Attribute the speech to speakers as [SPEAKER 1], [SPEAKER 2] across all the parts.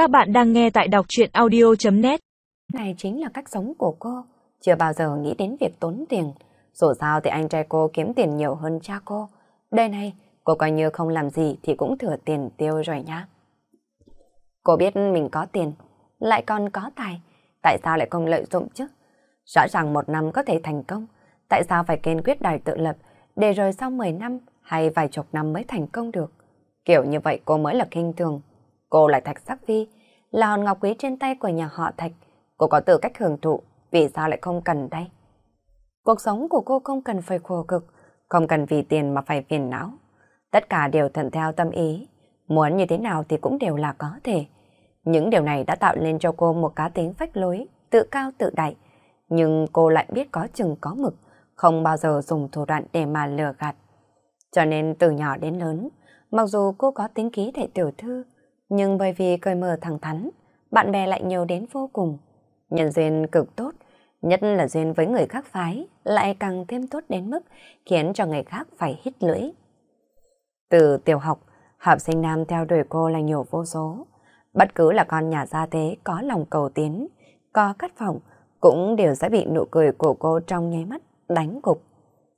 [SPEAKER 1] Các bạn đang nghe tại đọc truyện audio.net
[SPEAKER 2] Này chính là cách sống của cô, chưa bao giờ nghĩ đến việc tốn tiền. Dù sao thì anh trai cô kiếm tiền nhiều hơn cha cô. Đây này, cô coi như không làm gì thì cũng thừa tiền tiêu rồi nhá. Cô biết mình có tiền, lại còn có tài, tại sao lại không lợi dụng chứ? Rõ ràng một năm có thể thành công, tại sao phải kiên quyết đòi tự lập, để rồi sau 10 năm hay vài chục năm mới thành công được? Kiểu như vậy cô mới là kinh thường. Cô là Thạch Sắc Phi, là hòn ngọc quý trên tay của nhà họ Thạch. Cô có tư cách hưởng thụ, vì sao lại không cần đây? Cuộc sống của cô không cần phải khổ cực, không cần vì tiền mà phải phiền não. Tất cả đều thuận theo tâm ý, muốn như thế nào thì cũng đều là có thể. Những điều này đã tạo nên cho cô một cá tính phách lối, tự cao tự đại. Nhưng cô lại biết có chừng có mực, không bao giờ dùng thủ đoạn để mà lừa gạt. Cho nên từ nhỏ đến lớn, mặc dù cô có tính ký thể tiểu thư, nhưng bởi vì cởi mở thẳng thắn, bạn bè lại nhiều đến vô cùng. Nhân duyên cực tốt, nhất là duyên với người khác phái, lại càng thêm tốt đến mức khiến cho người khác phải hít lưỡi. Từ tiểu học, học sinh nam theo đuổi cô là nhiều vô số. Bất cứ là con nhà gia thế có lòng cầu tiến, có khát vọng, cũng đều sẽ bị nụ cười của cô trong nháy mắt đánh gục.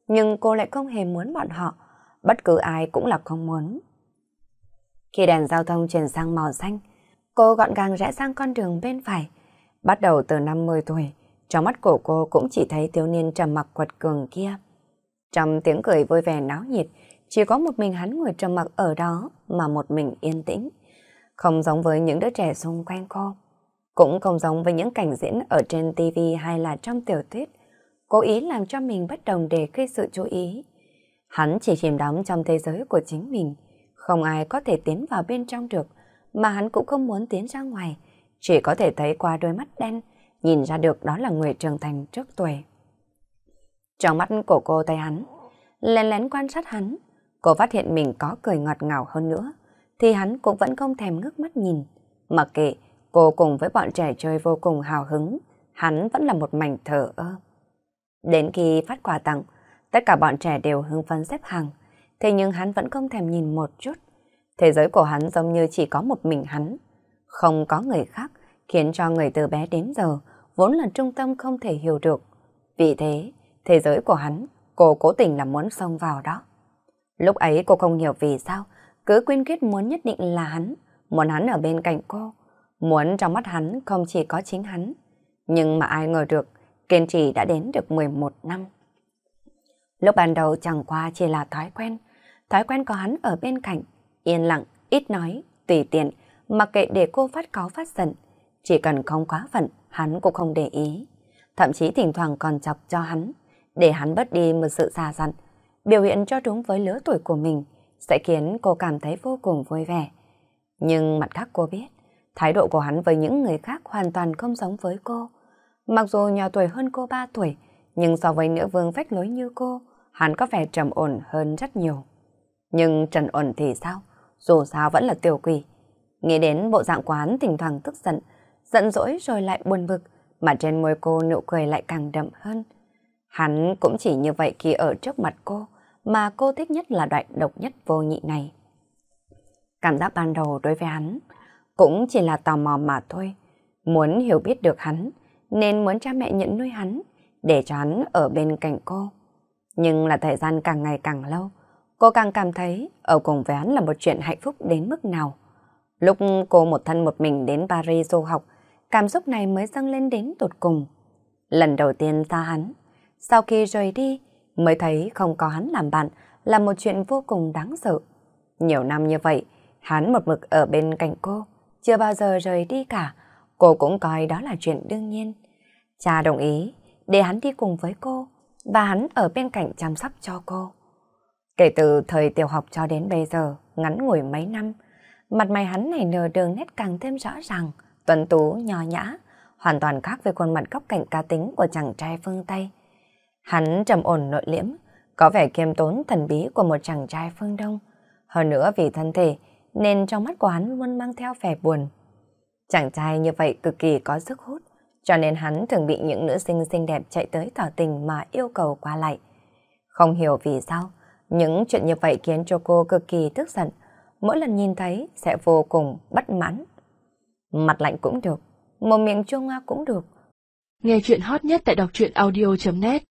[SPEAKER 2] Nhưng cô lại không hề muốn bọn họ, bất cứ ai cũng là không muốn. Khi đèn giao thông chuyển sang màu xanh, cô gọn gàng rẽ sang con đường bên phải. Bắt đầu từ năm 10 tuổi, trong mắt của cô cũng chỉ thấy thiếu niên trầm mặc quật cường kia. Trong tiếng cười vui vẻ náo nhiệt, chỉ có một mình hắn ngồi trầm mặc ở đó mà một mình yên tĩnh. Không giống với những đứa trẻ xung quanh cô. Cũng không giống với những cảnh diễn ở trên TV hay là trong tiểu thuyết. Cố ý làm cho mình bất đồng để gây sự chú ý. Hắn chỉ chìm đắm trong thế giới của chính mình. Không ai có thể tiến vào bên trong được, mà hắn cũng không muốn tiến ra ngoài. Chỉ có thể thấy qua đôi mắt đen, nhìn ra được đó là người trưởng thành trước tuổi. Trong mắt của cô thấy hắn, lén lén quan sát hắn, cô phát hiện mình có cười ngọt ngào hơn nữa, thì hắn cũng vẫn không thèm ngước mắt nhìn. Mặc kệ, cô cùng với bọn trẻ chơi vô cùng hào hứng, hắn vẫn là một mảnh thở ơ. Đến khi phát quà tặng, tất cả bọn trẻ đều hưng phấn xếp hàng, thế nhưng hắn vẫn không thèm nhìn một chút. Thế giới của hắn giống như chỉ có một mình hắn, không có người khác, khiến cho người từ bé đến giờ vốn là trung tâm không thể hiểu được. Vì thế, thế giới của hắn, cô cố tình là muốn xông vào đó. Lúc ấy cô không hiểu vì sao, cứ quyên kết muốn nhất định là hắn, muốn hắn ở bên cạnh cô, muốn trong mắt hắn không chỉ có chính hắn. Nhưng mà ai ngờ được, kiên trì đã đến được 11 năm. Lúc ban đầu chẳng qua chỉ là thói quen, thói quen có hắn ở bên cạnh, yên lặng, ít nói, tùy tiện, mặc kệ để cô phát cáu phát giận. Chỉ cần không quá phận, hắn cũng không để ý. Thậm chí thỉnh thoảng còn chọc cho hắn, để hắn bớt đi một sự xa dặn, biểu hiện cho đúng với lứa tuổi của mình, sẽ khiến cô cảm thấy vô cùng vui vẻ. Nhưng mặt khác cô biết, thái độ của hắn với những người khác hoàn toàn không giống với cô. Mặc dù nhỏ tuổi hơn cô 3 tuổi, nhưng so với nữ vương phách lối như cô, hắn có vẻ trầm ổn hơn rất nhiều. Nhưng trần ổn thì sao? Dù sao vẫn là tiểu quỷ. Nghĩ đến bộ dạng quán thỉnh thoảng tức giận, giận dỗi rồi lại buồn bực, mà trên môi cô nụ cười lại càng đậm hơn. Hắn cũng chỉ như vậy khi ở trước mặt cô, mà cô thích nhất là đoạn độc nhất vô nhị này. Cảm giác ban đầu đối với hắn cũng chỉ là tò mò mà thôi. Muốn hiểu biết được hắn, nên muốn cha mẹ nhận nuôi hắn, để cho hắn ở bên cạnh cô. Nhưng là thời gian càng ngày càng lâu, cô càng cảm thấy ở cùng với hắn là một chuyện hạnh phúc đến mức nào. Lúc cô một thân một mình đến Paris du học, cảm xúc này mới dâng lên đến tột cùng. Lần đầu tiên xa hắn, sau khi rời đi, mới thấy không có hắn làm bạn là một chuyện vô cùng đáng sợ. Nhiều năm như vậy, hắn một mực ở bên cạnh cô, chưa bao giờ rời đi cả, cô cũng coi đó là chuyện đương nhiên. Cha đồng ý để hắn đi cùng với cô, và hắn ở bên cạnh chăm sóc cho cô. Kể từ thời tiểu học cho đến bây giờ, ngắn ngủi mấy năm, mặt mày hắn này nở đường nét càng thêm rõ ràng, tuấn tú, nhò nhã, hoàn toàn khác với khuôn mặt góc cạnh cá tính của chàng trai phương Tây. Hắn trầm ổn nội liễm, có vẻ kiêm tốn thần bí của một chàng trai phương Đông. Hơn nữa vì thân thể, nên trong mắt của hắn luôn mang theo vẻ buồn. Chàng trai như vậy cực kỳ có sức hút, cho nên hắn thường bị những nữ sinh xinh đẹp chạy tới tỏ tình mà yêu cầu qua lại. Không hiểu vì sao, những chuyện như vậy khiến cho cô cực kỳ tức giận, mỗi lần nhìn thấy sẽ vô cùng bất mãn. Mặt lạnh cũng được, một miệng chua ngoa cũng được.
[SPEAKER 1] Nghe chuyện hot nhất tại đọc truyện audio.net